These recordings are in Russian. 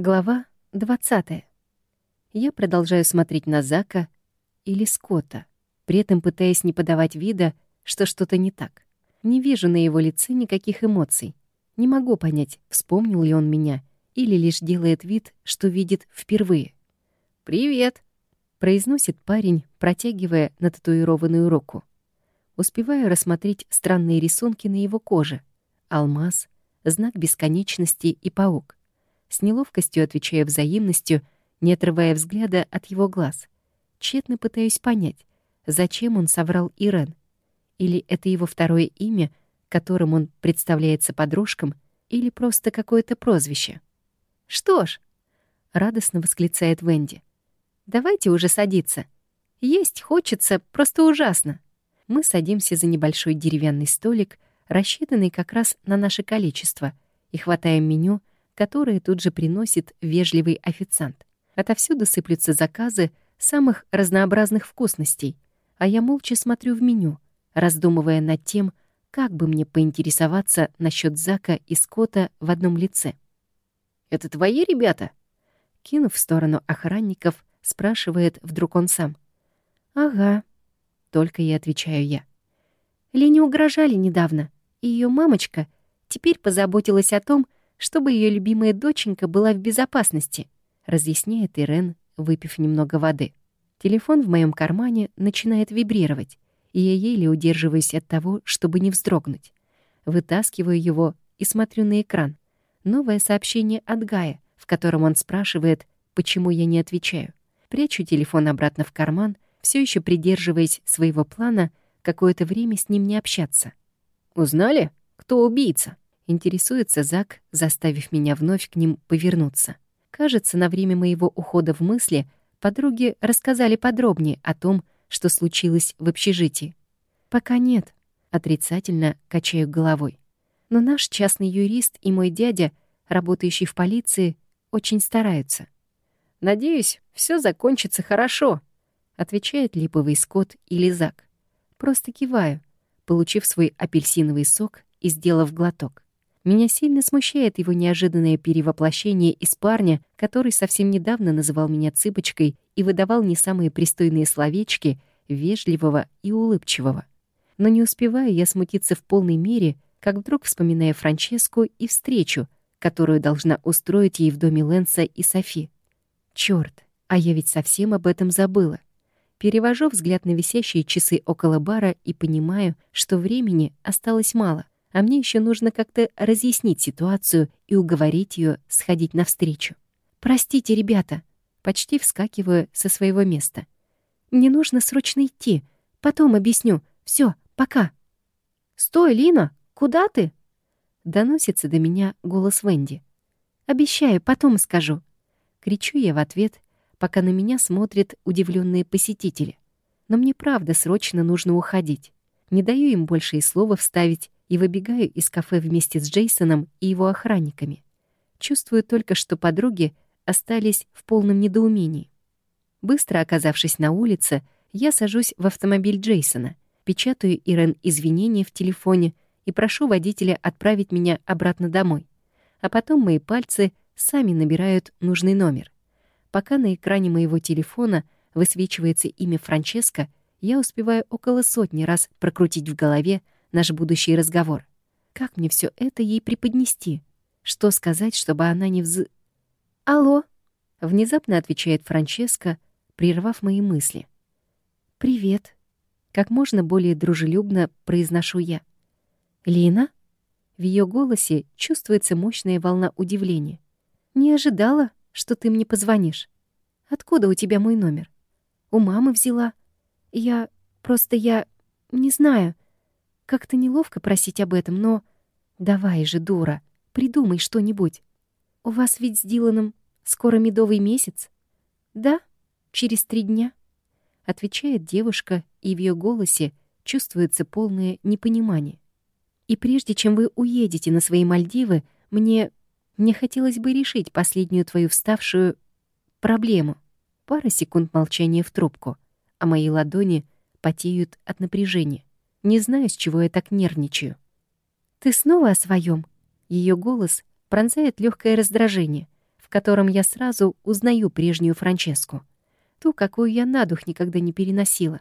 Глава 20. Я продолжаю смотреть на Зака или Скотта, при этом пытаясь не подавать вида, что что-то не так. Не вижу на его лице никаких эмоций. Не могу понять, вспомнил ли он меня или лишь делает вид, что видит впервые. «Привет!» — произносит парень, протягивая на татуированную руку. Успеваю рассмотреть странные рисунки на его коже. Алмаз, знак бесконечности и паук с неловкостью отвечая взаимностью, не отрывая взгляда от его глаз. Тщетно пытаюсь понять, зачем он соврал Ирен. Или это его второе имя, которым он представляется подружкам, или просто какое-то прозвище. «Что ж», — радостно восклицает Венди, — «давайте уже садиться. Есть хочется просто ужасно». Мы садимся за небольшой деревянный столик, рассчитанный как раз на наше количество, и хватаем меню, которые тут же приносит вежливый официант. Отовсюду сыплются заказы самых разнообразных вкусностей, а я молча смотрю в меню, раздумывая над тем, как бы мне поинтересоваться насчет Зака и Скотта в одном лице. «Это твои ребята?» Кинув в сторону охранников, спрашивает вдруг он сам. «Ага», — только и отвечаю я. Лене угрожали недавно, и ее мамочка теперь позаботилась о том, чтобы ее любимая доченька была в безопасности, разъясняет Ирен, выпив немного воды. Телефон в моем кармане начинает вибрировать, и я еле удерживаюсь от того, чтобы не вздрогнуть. Вытаскиваю его и смотрю на экран. Новое сообщение от Гая, в котором он спрашивает, почему я не отвечаю. Прячу телефон обратно в карман, все еще придерживаясь своего плана какое-то время с ним не общаться. «Узнали, кто убийца?» Интересуется Зак, заставив меня вновь к ним повернуться. Кажется, на время моего ухода в мысли подруги рассказали подробнее о том, что случилось в общежитии. «Пока нет», — отрицательно качаю головой. «Но наш частный юрист и мой дядя, работающий в полиции, очень стараются». «Надеюсь, все закончится хорошо», — отвечает липовый скот или Зак. Просто киваю, получив свой апельсиновый сок и сделав глоток. Меня сильно смущает его неожиданное перевоплощение из парня, который совсем недавно называл меня цыпочкой и выдавал не самые пристойные словечки, вежливого и улыбчивого. Но не успеваю я смутиться в полной мере, как вдруг вспоминая Франческу и встречу, которую должна устроить ей в доме Лэнса и Софи. Чёрт, а я ведь совсем об этом забыла. Перевожу взгляд на висящие часы около бара и понимаю, что времени осталось мало — а мне еще нужно как-то разъяснить ситуацию и уговорить ее сходить навстречу. «Простите, ребята», почти вскакиваю со своего места. «Мне нужно срочно идти. Потом объясню. Все, пока». «Стой, Лина! Куда ты?» Доносится до меня голос Венди. «Обещаю, потом скажу». Кричу я в ответ, пока на меня смотрят удивленные посетители. Но мне правда срочно нужно уходить. Не даю им больше и слова вставить, и выбегаю из кафе вместе с Джейсоном и его охранниками. Чувствую только, что подруги остались в полном недоумении. Быстро оказавшись на улице, я сажусь в автомобиль Джейсона, печатаю Ирен извинения в телефоне и прошу водителя отправить меня обратно домой. А потом мои пальцы сами набирают нужный номер. Пока на экране моего телефона высвечивается имя Франческо, я успеваю около сотни раз прокрутить в голове наш будущий разговор. Как мне все это ей преподнести? Что сказать, чтобы она не вз... «Алло!» — внезапно отвечает Франческа, прервав мои мысли. «Привет!» — как можно более дружелюбно произношу я. «Лина?» В ее голосе чувствуется мощная волна удивления. «Не ожидала, что ты мне позвонишь. Откуда у тебя мой номер? У мамы взяла. Я... просто я... не знаю. Как-то неловко просить об этом, но... Давай же, дура, придумай что-нибудь. У вас ведь с Диланом скоро медовый месяц? Да, через три дня. Отвечает девушка, и в ее голосе чувствуется полное непонимание. И прежде чем вы уедете на свои Мальдивы, мне... Мне хотелось бы решить последнюю твою вставшую проблему. Пара секунд молчания в трубку, а мои ладони потеют от напряжения. Не знаю, с чего я так нервничаю. «Ты снова о своем? Ее голос пронзает легкое раздражение, в котором я сразу узнаю прежнюю Франческу. Ту, какую я на дух никогда не переносила.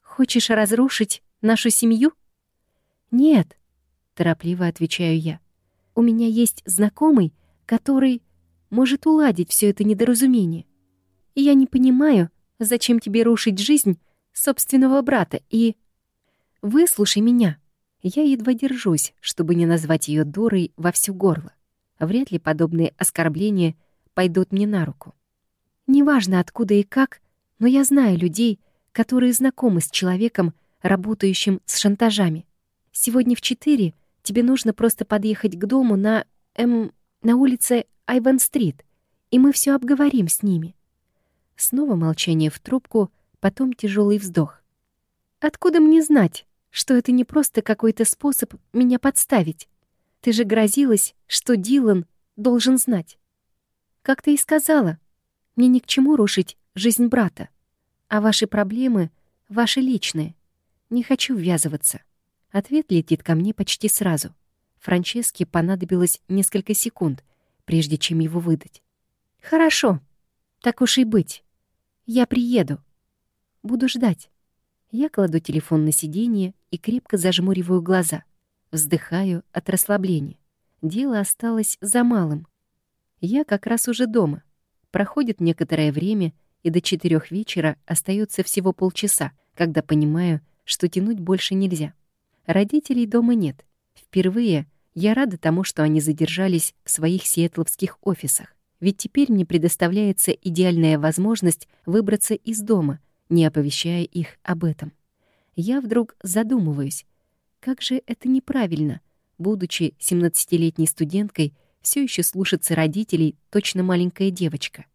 «Хочешь разрушить нашу семью?» «Нет», — торопливо отвечаю я. «У меня есть знакомый, который может уладить все это недоразумение. И я не понимаю, зачем тебе рушить жизнь собственного брата и... Выслушай меня. Я едва держусь, чтобы не назвать ее дурой во всё горло. Вряд ли подобные оскорбления пойдут мне на руку. Неважно, откуда и как, но я знаю людей, которые знакомы с человеком, работающим с шантажами. Сегодня в четыре тебе нужно просто подъехать к дому на... эм... на улице Айван-стрит, и мы все обговорим с ними. Снова молчание в трубку, потом тяжелый вздох. Откуда мне знать, что это не просто какой-то способ меня подставить? Ты же грозилась, что Дилан должен знать. Как ты и сказала, мне ни к чему рушить жизнь брата, а ваши проблемы — ваши личные. Не хочу ввязываться. Ответ летит ко мне почти сразу. Франческе понадобилось несколько секунд, прежде чем его выдать. «Хорошо, так уж и быть. Я приеду. Буду ждать». Я кладу телефон на сиденье и крепко зажмуриваю глаза. Вздыхаю от расслабления. Дело осталось за малым. Я как раз уже дома. Проходит некоторое время, и до четырех вечера остается всего полчаса, когда понимаю, что тянуть больше нельзя. Родителей дома нет. Впервые я рада тому, что они задержались в своих сиэтловских офисах. Ведь теперь мне предоставляется идеальная возможность выбраться из дома, не оповещая их об этом. Я вдруг задумываюсь, как же это неправильно, будучи 17-летней студенткой, все еще слушаться родителей точно маленькая девочка.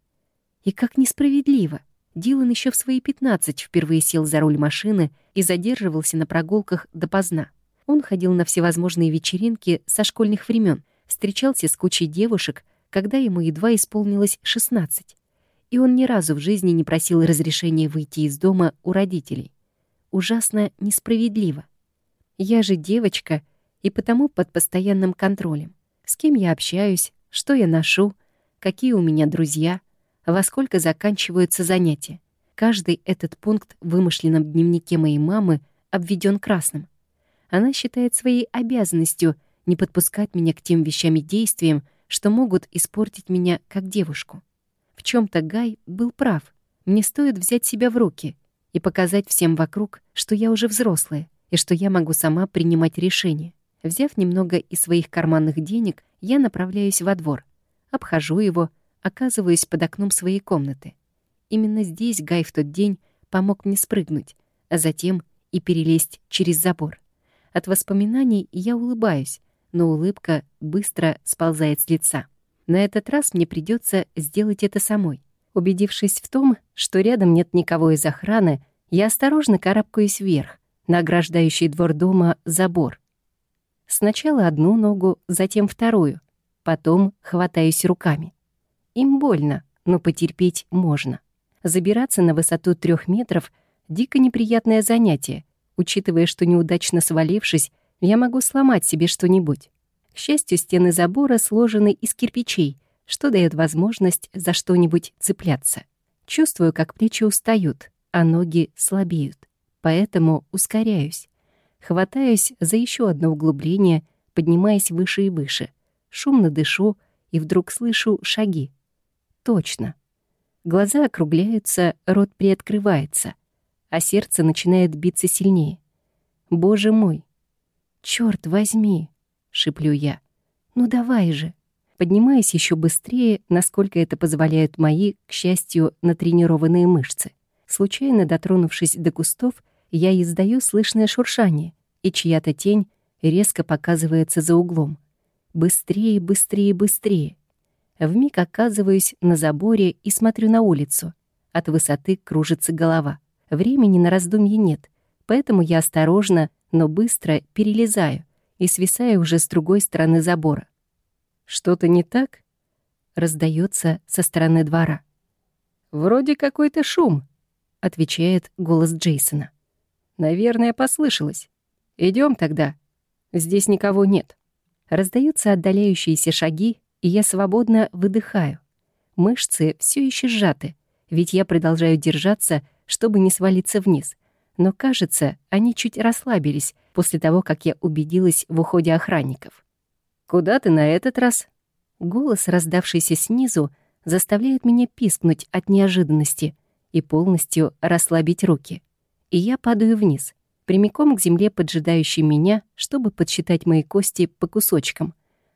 И как несправедливо. Дилан еще в свои 15 впервые сел за руль машины и задерживался на прогулках допоздна. Он ходил на всевозможные вечеринки со школьных времен, встречался с кучей девушек, когда ему едва исполнилось 16. И он ни разу в жизни не просил разрешения выйти из дома у родителей. Ужасно несправедливо. Я же девочка и потому под постоянным контролем. С кем я общаюсь, что я ношу, какие у меня друзья, во сколько заканчиваются занятия. Каждый этот пункт в вымышленном дневнике моей мамы обведен красным — она считает своей обязанностью не подпускать меня к тем вещам и действиям, что могут испортить меня как девушку. В чем то Гай был прав. Мне стоит взять себя в руки и показать всем вокруг, что я уже взрослая и что я могу сама принимать решения. Взяв немного из своих карманных денег, я направляюсь во двор. Обхожу его, оказываюсь под окном своей комнаты. Именно здесь Гай в тот день помог мне спрыгнуть, а затем и перелезть через забор. От воспоминаний я улыбаюсь, но улыбка быстро сползает с лица. На этот раз мне придется сделать это самой. Убедившись в том, что рядом нет никого из охраны, я осторожно карабкаюсь вверх, на ограждающий двор дома забор. Сначала одну ногу, затем вторую, потом хватаюсь руками. Им больно, но потерпеть можно. Забираться на высоту трех метров — дико неприятное занятие, учитывая, что неудачно свалившись, я могу сломать себе что-нибудь. К счастью, стены забора сложены из кирпичей, что дает возможность за что-нибудь цепляться. Чувствую, как плечи устают, а ноги слабеют. Поэтому ускоряюсь. Хватаюсь за еще одно углубление, поднимаясь выше и выше. Шумно дышу и вдруг слышу шаги. Точно. Глаза округляются, рот приоткрывается — а сердце начинает биться сильнее. «Боже мой! Чёрт возьми!» — шиплю я. «Ну давай же!» Поднимаясь еще быстрее, насколько это позволяют мои, к счастью, натренированные мышцы. Случайно дотронувшись до кустов, я издаю слышное шуршание, и чья-то тень резко показывается за углом. Быстрее, быстрее, быстрее. Вмиг оказываюсь на заборе и смотрю на улицу. От высоты кружится голова. Времени на раздумье нет, поэтому я осторожно, но быстро перелезаю и свисаю уже с другой стороны забора. «Что-то не так?» — раздается со стороны двора. «Вроде какой-то шум», — отвечает голос Джейсона. «Наверное, послышалось. Идем тогда. Здесь никого нет». Раздаются отдаляющиеся шаги, и я свободно выдыхаю. Мышцы все еще сжаты, ведь я продолжаю держаться, чтобы не свалиться вниз. Но, кажется, они чуть расслабились после того, как я убедилась в уходе охранников. «Куда ты на этот раз?» Голос, раздавшийся снизу, заставляет меня пискнуть от неожиданности и полностью расслабить руки. И я падаю вниз, прямиком к земле, поджидающей меня, чтобы подсчитать мои кости по кусочкам.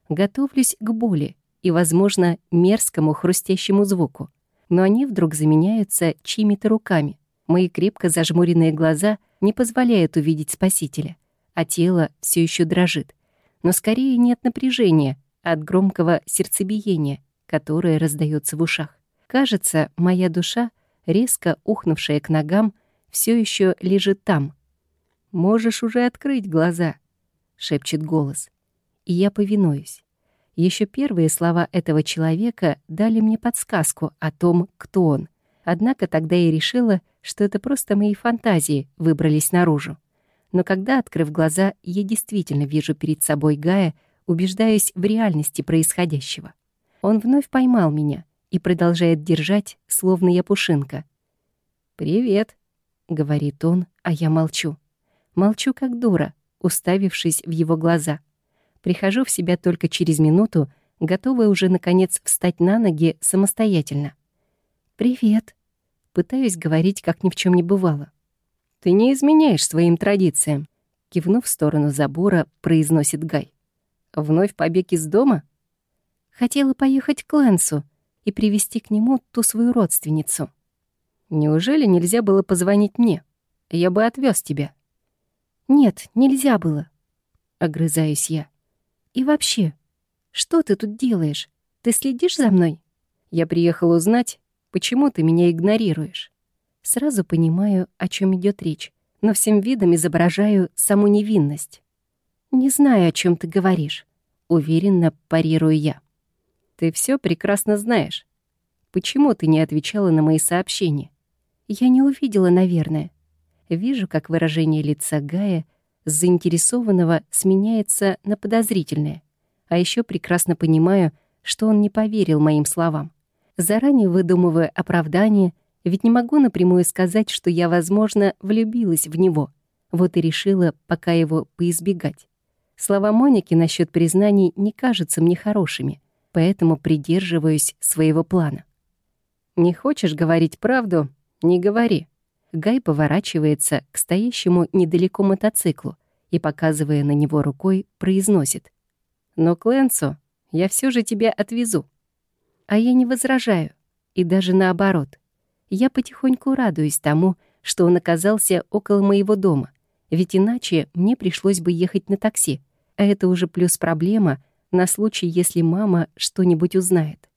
Готовлюсь к боли и, возможно, мерзкому хрустящему звуку. Но они вдруг заменяются чьими-то руками. Мои крепко зажмуренные глаза не позволяют увидеть спасителя, а тело все еще дрожит. Но скорее нет напряжения, от громкого сердцебиения, которое раздается в ушах. Кажется, моя душа, резко ухнувшая к ногам, все еще лежит там. «Можешь уже открыть глаза», — шепчет голос. И я повинуюсь. Еще первые слова этого человека дали мне подсказку о том, кто он. Однако тогда я решила, что это просто мои фантазии выбрались наружу. Но когда, открыв глаза, я действительно вижу перед собой Гая, убеждаюсь в реальности происходящего. Он вновь поймал меня и продолжает держать, словно я пушинка. «Привет», — говорит он, а я молчу. Молчу как дура, уставившись в его глаза. Прихожу в себя только через минуту, готовая уже, наконец, встать на ноги самостоятельно. «Привет», — пытаюсь говорить, как ни в чем не бывало. «Ты не изменяешь своим традициям», — кивнув в сторону забора, произносит Гай. Вновь побег из дома? Хотела поехать к Лэнсу и привести к нему ту свою родственницу. Неужели нельзя было позвонить мне? Я бы отвез тебя. Нет, нельзя было. Огрызаюсь я. И вообще, что ты тут делаешь? Ты следишь за мной? Я приехал узнать, почему ты меня игнорируешь. Сразу понимаю, о чем идет речь, но всем видом изображаю саму невинность. «Не знаю, о чем ты говоришь», — уверенно парирую я. «Ты все прекрасно знаешь. Почему ты не отвечала на мои сообщения?» «Я не увидела, наверное. Вижу, как выражение лица Гая с заинтересованного сменяется на подозрительное. А еще прекрасно понимаю, что он не поверил моим словам. Заранее выдумывая оправдание, ведь не могу напрямую сказать, что я, возможно, влюбилась в него. Вот и решила пока его поизбегать. Слова Моники насчет признаний не кажутся мне хорошими, поэтому придерживаюсь своего плана. «Не хочешь говорить правду? Не говори». Гай поворачивается к стоящему недалеко мотоциклу и, показывая на него рукой, произносит. «Но, Кленсо, я все же тебя отвезу». А я не возражаю, и даже наоборот. Я потихоньку радуюсь тому, что он оказался около моего дома, ведь иначе мне пришлось бы ехать на такси, а это уже плюс проблема на случай, если мама что-нибудь узнает.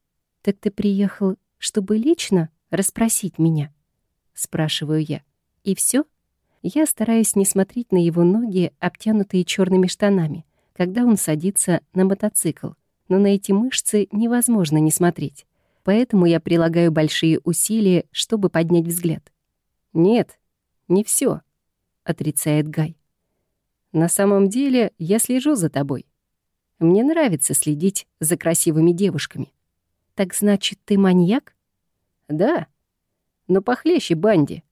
«Так ты приехал, чтобы лично расспросить меня?» — спрашиваю я. «И все? Я стараюсь не смотреть на его ноги, обтянутые черными штанами, когда он садится на мотоцикл, но на эти мышцы невозможно не смотреть. Поэтому я прилагаю большие усилия, чтобы поднять взгляд. «Нет, не все, отрицает Гай. На самом деле я слежу за тобой. Мне нравится следить за красивыми девушками. Так значит, ты маньяк? Да, но похлеще Банди.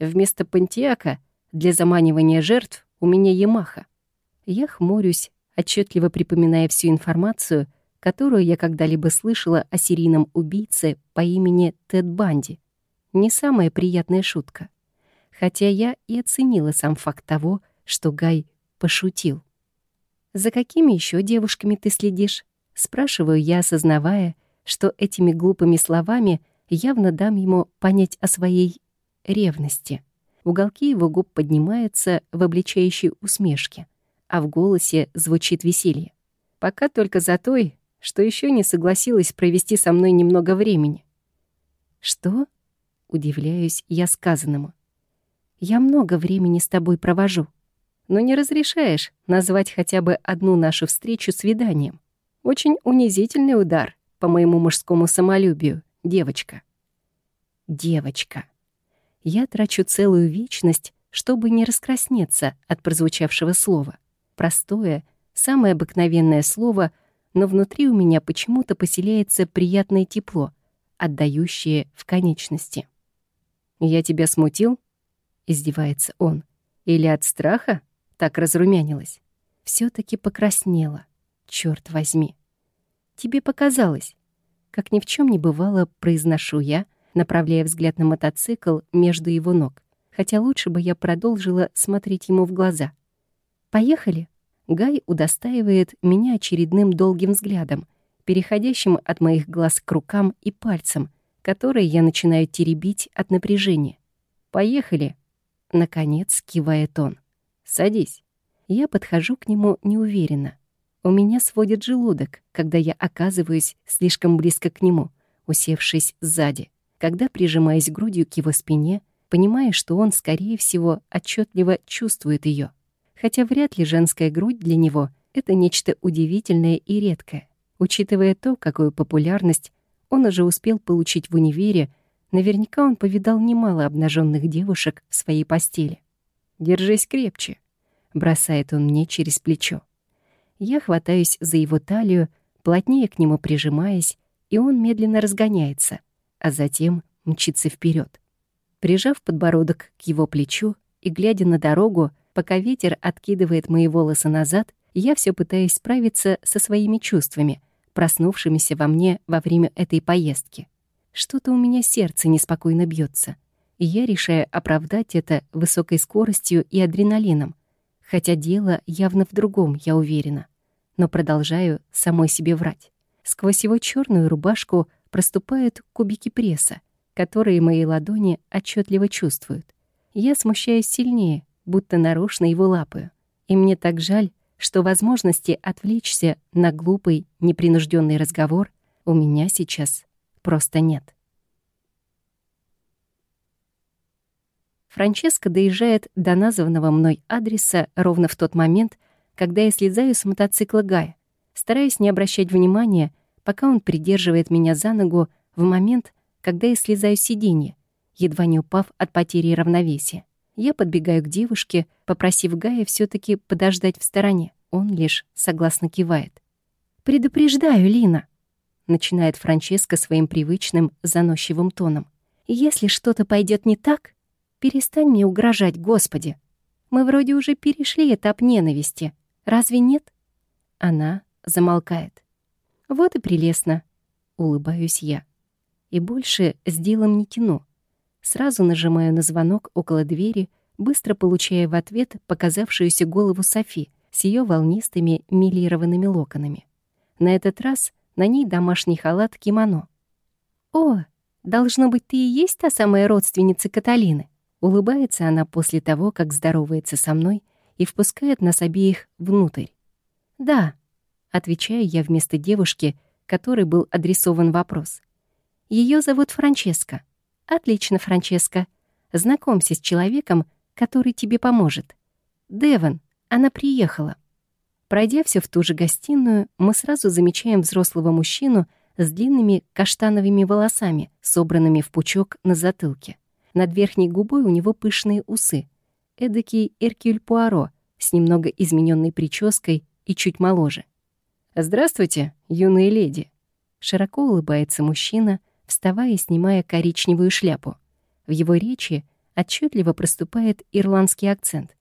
Вместо Пантиака для заманивания жертв у меня Ямаха. Я хмурюсь, отчетливо припоминая всю информацию, которую я когда-либо слышала о серийном убийце по имени Тед Банди. Не самая приятная шутка. Хотя я и оценила сам факт того, что Гай пошутил. «За какими еще девушками ты следишь?» Спрашиваю я, осознавая, что этими глупыми словами явно дам ему понять о своей ревности. Уголки его губ поднимаются в обличающей усмешке, а в голосе звучит веселье. Пока только за той, что еще не согласилась провести со мной немного времени. «Что?» — удивляюсь я сказанному. «Я много времени с тобой провожу» но не разрешаешь назвать хотя бы одну нашу встречу свиданием. Очень унизительный удар по моему мужскому самолюбию, девочка. Девочка. Я трачу целую вечность, чтобы не раскраснеться от прозвучавшего слова. Простое, самое обыкновенное слово, но внутри у меня почему-то поселяется приятное тепло, отдающее в конечности. «Я тебя смутил?» — издевается он. «Или от страха?» — так разрумянилась. все таки покраснела. Черт возьми. «Тебе показалось». Как ни в чем не бывало, произношу я, направляя взгляд на мотоцикл между его ног, хотя лучше бы я продолжила смотреть ему в глаза. «Поехали?» Гай удостаивает меня очередным долгим взглядом, переходящим от моих глаз к рукам и пальцам, которые я начинаю теребить от напряжения. «Поехали!» Наконец кивает он. «Садись». Я подхожу к нему неуверенно. У меня сводит желудок, когда я оказываюсь слишком близко к нему, усевшись сзади. Когда прижимаюсь грудью к его спине, понимая, что он, скорее всего, отчетливо чувствует ее хотя вряд ли женская грудь для него — это нечто удивительное и редкое. Учитывая то, какую популярность он уже успел получить в универе, наверняка он повидал немало обнаженных девушек в своей постели. «Держись крепче», — бросает он мне через плечо. Я хватаюсь за его талию, плотнее к нему прижимаясь, и он медленно разгоняется, а затем мчится вперед. Прижав подбородок к его плечу и глядя на дорогу, Пока ветер откидывает мои волосы назад, я все пытаюсь справиться со своими чувствами, проснувшимися во мне во время этой поездки. Что-то у меня сердце неспокойно бьется, и я решаю оправдать это высокой скоростью и адреналином, хотя дело явно в другом, я уверена. Но продолжаю самой себе врать. Сквозь его черную рубашку проступают кубики пресса, которые мои ладони отчетливо чувствуют. Я смущаюсь сильнее, будто нарочно его лапаю. И мне так жаль, что возможности отвлечься на глупый, непринужденный разговор у меня сейчас просто нет. Франческа доезжает до названного мной адреса ровно в тот момент, когда я слезаю с мотоцикла Гая, стараясь не обращать внимания, пока он придерживает меня за ногу в момент, когда я слезаю с сиденья, едва не упав от потери равновесия. Я подбегаю к девушке, попросив Гая все таки подождать в стороне. Он лишь согласно кивает. «Предупреждаю, Лина», — начинает Франческа своим привычным заносчивым тоном. «Если что-то пойдет не так, перестань мне угрожать, Господи. Мы вроде уже перешли этап ненависти. Разве нет?» Она замолкает. «Вот и прелестно», — улыбаюсь я. И больше с делом не тяну. Сразу нажимаю на звонок около двери, быстро получая в ответ показавшуюся голову Софи с ее волнистыми милированными локонами. На этот раз на ней домашний халат кимоно. «О, должно быть, ты и есть та самая родственница Каталины?» Улыбается она после того, как здоровается со мной и впускает нас обеих внутрь. «Да», — отвечаю я вместо девушки, которой был адресован вопрос. Ее зовут Франческа. «Отлично, Франческа. Знакомься с человеком, который тебе поможет. Деван, она приехала». Пройдя все в ту же гостиную, мы сразу замечаем взрослого мужчину с длинными каштановыми волосами, собранными в пучок на затылке. Над верхней губой у него пышные усы. Эдакий Эркюль Пуаро с немного измененной прической и чуть моложе. «Здравствуйте, юные леди!» Широко улыбается мужчина — вставая и снимая коричневую шляпу. В его речи отчетливо проступает ирландский акцент.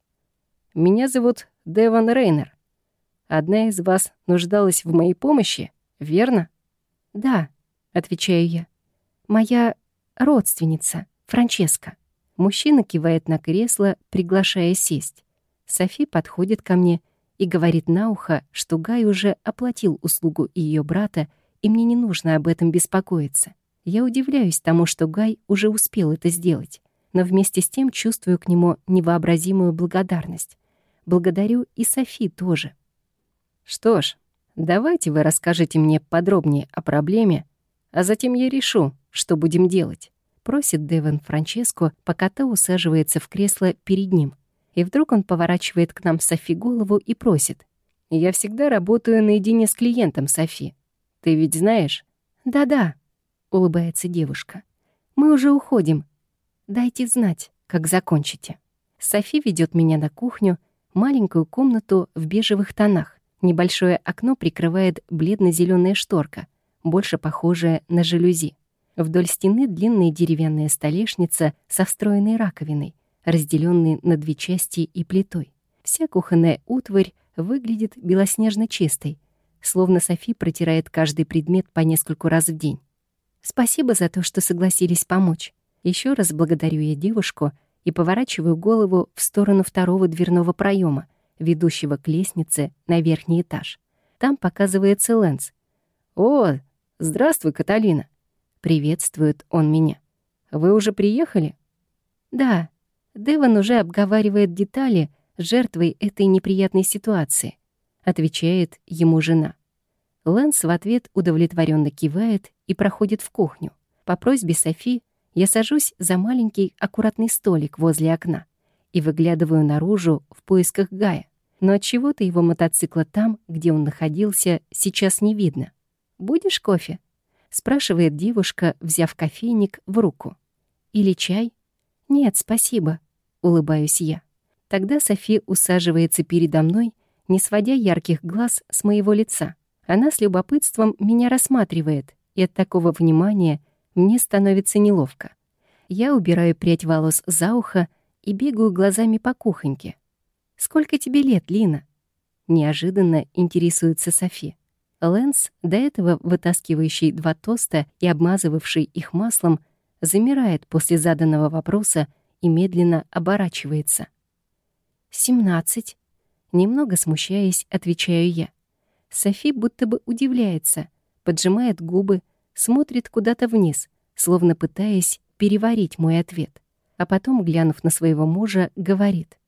«Меня зовут Деван Рейнер. Одна из вас нуждалась в моей помощи, верно?» «Да», — отвечаю я. «Моя родственница, Франческа». Мужчина кивает на кресло, приглашая сесть. Софи подходит ко мне и говорит на ухо, что Гай уже оплатил услугу ее брата, и мне не нужно об этом беспокоиться. Я удивляюсь тому, что Гай уже успел это сделать, но вместе с тем чувствую к нему невообразимую благодарность. Благодарю и Софи тоже. Что ж, давайте вы расскажете мне подробнее о проблеме, а затем я решу, что будем делать. Просит Деван Франческо, пока та усаживается в кресло перед ним. И вдруг он поворачивает к нам Софи голову и просит. «Я всегда работаю наедине с клиентом, Софи. Ты ведь знаешь?» «Да-да», улыбается девушка. Мы уже уходим. Дайте знать, как закончите. Софи ведет меня на кухню, маленькую комнату в бежевых тонах, Небольшое окно прикрывает бледно зеленая шторка, больше похожая на жалюзи. Вдоль стены длинная деревянная столешница со встроенной раковиной, разделенной на две части и плитой. Вся кухонная утварь выглядит белоснежно чистой, словно Софи протирает каждый предмет по нескольку раз в день. Спасибо за то, что согласились помочь. Еще раз благодарю я девушку и поворачиваю голову в сторону второго дверного проема, ведущего к лестнице на верхний этаж. Там показывается Лэнс. «О, здравствуй, Каталина!» Приветствует он меня. «Вы уже приехали?» «Да». Деван уже обговаривает детали жертвой этой неприятной ситуации. Отвечает ему жена. Лэнс в ответ удовлетворенно кивает и проходит в кухню. По просьбе Софи я сажусь за маленький аккуратный столик возле окна и выглядываю наружу в поисках Гая. Но от чего то его мотоцикла там, где он находился, сейчас не видно. «Будешь кофе?» — спрашивает девушка, взяв кофейник в руку. «Или чай?» «Нет, спасибо», — улыбаюсь я. Тогда Софи усаживается передо мной, не сводя ярких глаз с моего лица. Она с любопытством меня рассматривает, и от такого внимания мне становится неловко. Я убираю прядь волос за ухо и бегаю глазами по кухоньке. «Сколько тебе лет, Лина?» Неожиданно интересуется Софи. Лэнс, до этого вытаскивающий два тоста и обмазывавший их маслом, замирает после заданного вопроса и медленно оборачивается. «Семнадцать». Немного смущаясь, отвечаю я. Софи будто бы удивляется, поджимает губы, смотрит куда-то вниз, словно пытаясь переварить мой ответ. А потом, глянув на своего мужа, говорит.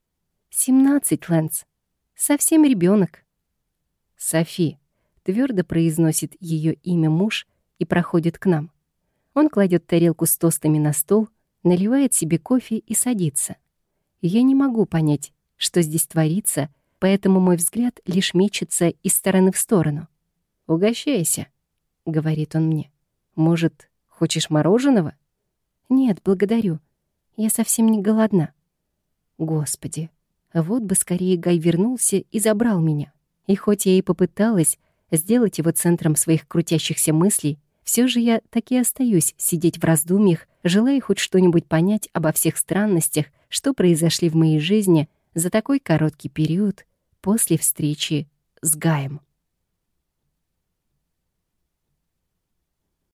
«Семнадцать, Лэнс. Совсем ребенок. «Софи», — твердо произносит ее имя муж и проходит к нам. Он кладет тарелку с тостами на стол, наливает себе кофе и садится. Я не могу понять, что здесь творится, поэтому мой взгляд лишь мечется из стороны в сторону. «Угощайся», — говорит он мне. «Может, хочешь мороженого?» «Нет, благодарю. Я совсем не голодна». Господи, вот бы скорее Гай вернулся и забрал меня. И хоть я и попыталась сделать его центром своих крутящихся мыслей, все же я так и остаюсь сидеть в раздумьях, желая хоть что-нибудь понять обо всех странностях, что произошли в моей жизни за такой короткий период, после встречи с Гаем.